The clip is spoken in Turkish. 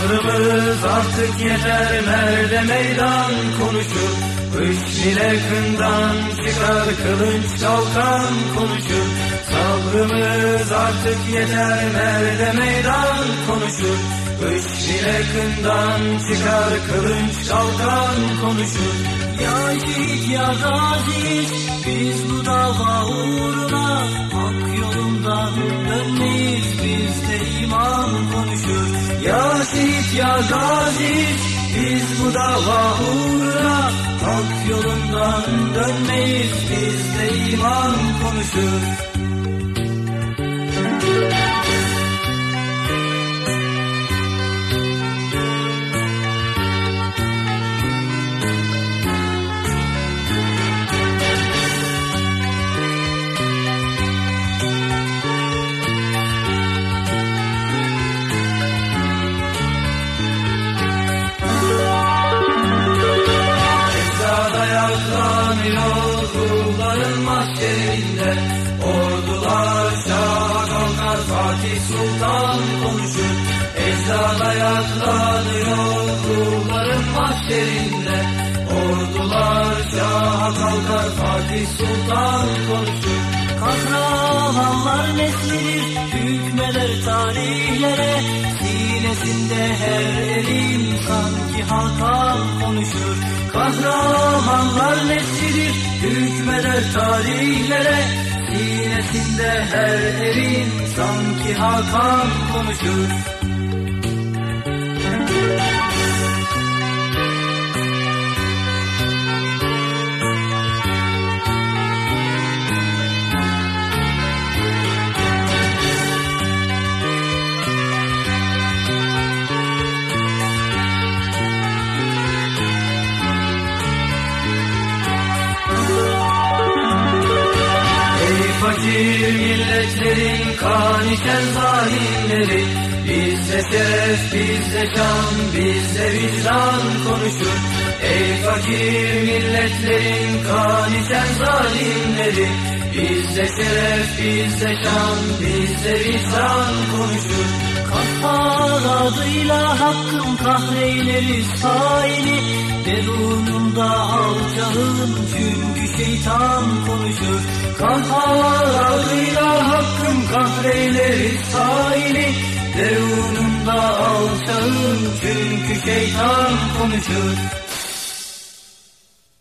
artık yeter merde meydan konuşur. Kış bile kından çıkar kılınç kalkan konuşur. Sabrımız artık yeter merde meydan konuşur. Kış bile kından çıkar kılınç kalkan konuşur. Ya yiğit ya gazi biz bu dava uğruna Hak yolundan dönmeyiz. Bizde iman konuşur Ya şehit ya gazi biz bu dava uğruna Hak yolundan dönmeyiz. Bizde iman konuşur Kulların mahşerinde Ordular şaha kalkar Fatih Sultan konuşur. Ezada yaklanıyor kulların mahşerinde Ordular şaha kalkar Fatih Sultan konuşur. Kahramanlar neslidir hükmeder tarihlere Sinesinde her elim sanki Hakan konuşur. Kahramanlar neslidir hükmeder tarihlere. Sinesinde her erin sanki Hakan konuşur içen zalimleri Bizde şeref, bizde şan, bizde vicdan konuşur. Ey fakir milletlerin kan içen zalimleri Bizde şeref, bizde şan, bizde vicdan konuşur. Kahhar adıyla hakkın kahreyleriz haini Derununda alçağın çünkü şeytan konuşur. Kahhar adıyla hakkın kahreyleriz haini Derununda alçağın çünkü şeytan konuşur